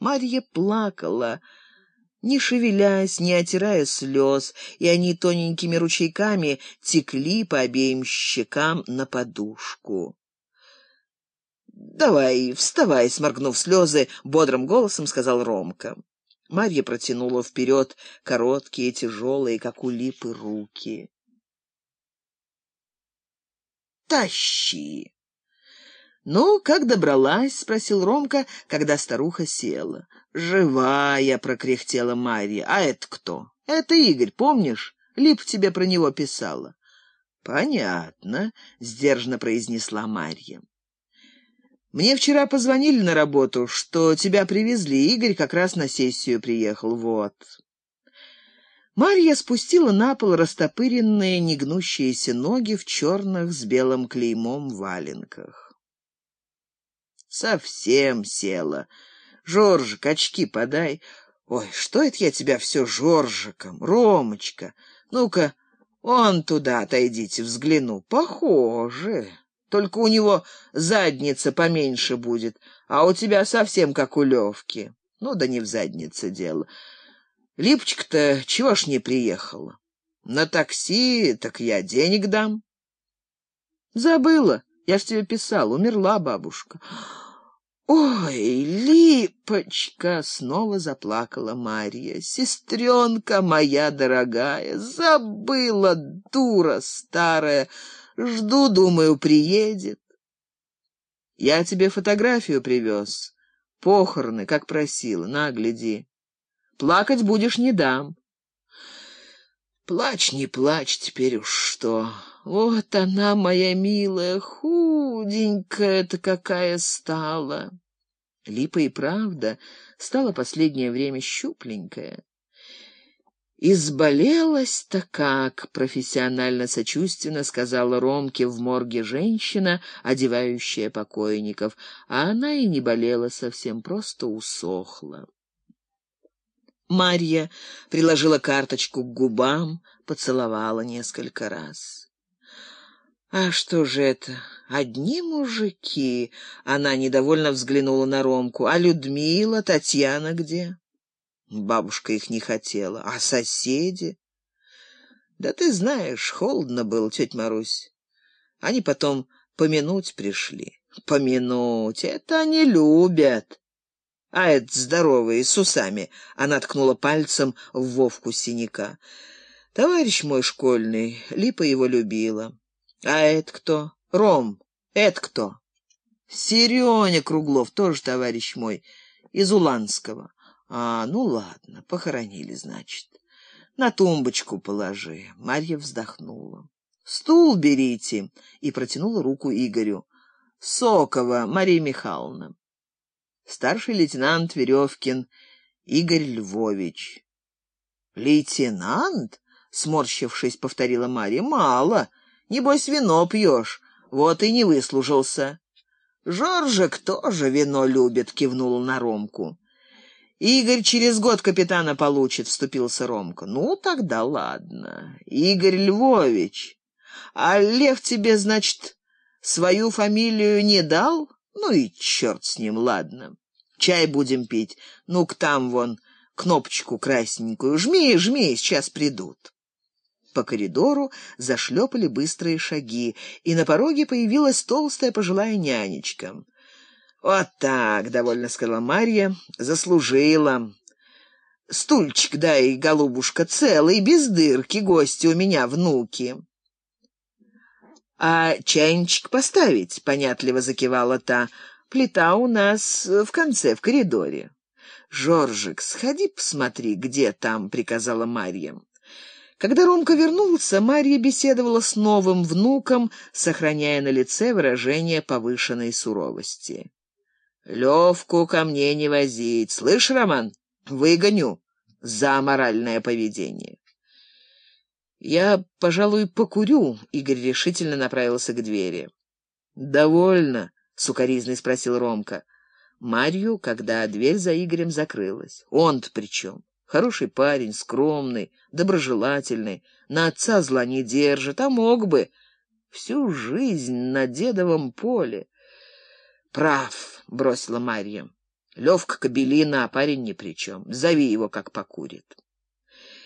Марья плакала, не шевелясь, не отирая слез, и они тоненькими ручейками текли по обеим щекам на подушку. «Давай, вставай», — сморгнув слезы, бодрым голосом сказал Ромка. Марья протянула вперед короткие, тяжелые, как у липы, руки. «Тащи!» «Ну, как добралась?» — спросил Ромка, когда старуха села. «Живая!» — прокряхтела Марья. «А это кто?» «Это Игорь, помнишь? Лип тебе про него писала». «Понятно», — сдержанно произнесла Марья. «Мне вчера позвонили на работу, что тебя привезли. Игорь как раз на сессию приехал. Вот». Марья спустила на пол растопыренные, негнущиеся ноги в черных с белым клеймом валенках. Совсем села. Жоржик, очки подай. Ой, что это я тебя все Жоржиком? Ромочка, ну-ка, он туда отойдите, взгляну. Похоже. Только у него задница поменьше будет, а у тебя совсем как у Левки. Ну да не в заднице дело. Липочка-то чего ж не приехала? На такси, так я денег дам. Забыла, я ж тебе писал, умерла бабушка. «Ой, Липочка!» — снова заплакала Марья. «Сестренка моя дорогая, забыла, дура старая. Жду, думаю, приедет. Я тебе фотографию привез. Похороны, как просила. На, гляди. Плакать будешь не дам». «Плачь, не плачь, теперь уж что. Вот она, моя милая, худенькая-то какая стала». Липа и правда стала последнее время щупленькая. «Изболелась-то как!» — профессионально-сочувственно сказала Ромке в морге женщина, одевающая покойников, а она и не болела совсем, просто усохла. Марья приложила карточку к губам, поцеловала несколько раз. «А что же это? Одни мужики?» Она недовольно взглянула на Ромку. «А Людмила, Татьяна где?» Бабушка их не хотела. «А соседи?» «Да ты знаешь, холодно было, тетя Марусь. Они потом помянуть пришли». «Помянуть? Это они любят». «А это здоровые, с усами!» — она ткнула пальцем в Вовку синяка. «Товарищ мой школьный, Липа его любила». А это кто? Ром, это кто? Серёня Круглов, тоже товарищ мой, из Уланского. А, ну ладно, похоронили, значит. На тумбочку положи. Марья вздохнула. Стул берите. И протянула руку Игорю. Сокова Мария Михайловна. Старший лейтенант Веревкин Игорь Львович. Лейтенант? Сморщившись, повторила Марья. Мало. Небось, вино пьешь, вот и не выслужился. Жоржик тоже вино любит, кивнул на Ромку. Игорь через год капитана получит, вступился Ромка. Ну, тогда ладно. Игорь Львович. А Лев тебе, значит, свою фамилию не дал? Ну и черт с ним, ладно. Чай будем пить. Ну-ка там вон кнопочку красненькую. Жми, жми, сейчас придут. По коридору зашлепали быстрые шаги, и на пороге появилась толстая пожилая нянечка. «Вот так», — довольно сказала Марья, — «заслужила». «Стульчик дай, голубушка, целый, без дырки, гости у меня, внуки». «А чайничек поставить?» — понятливо закивала та. «Плита у нас в конце, в коридоре». «Жоржик, сходи посмотри, где там», — приказала Марья. Когда Ромка вернулся, Марья беседовала с новым внуком, сохраняя на лице выражение повышенной суровости. «Левку ко мне не возить. Слышь, Роман, выгоню за моральное поведение». «Я, пожалуй, покурю», — Игорь решительно направился к двери. «Довольно», — сукоризный спросил Ромка. Марью, когда дверь за Игорем закрылась. «Он-то при чем?» Хороший парень, скромный, доброжелательный, на отца зла не держит, а мог бы всю жизнь на дедовом поле. Прав, бросила Марья. Левка Кобелина, а парень ни при чем. Зови его, как покурит.